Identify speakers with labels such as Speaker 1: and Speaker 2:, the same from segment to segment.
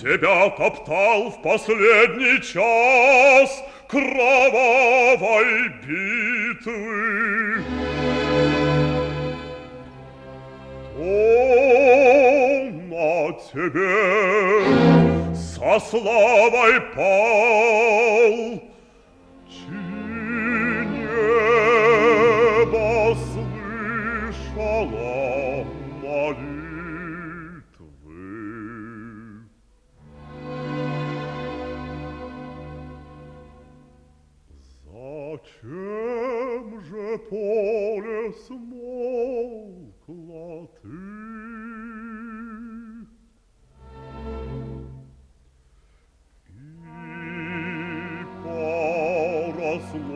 Speaker 1: Тебя топтал в последний час кровавой битвы. Он на тебе со славой пал, чьи небо слышала молитву. чем же поле смолкла ты? И поросло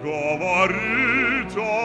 Speaker 1: govruty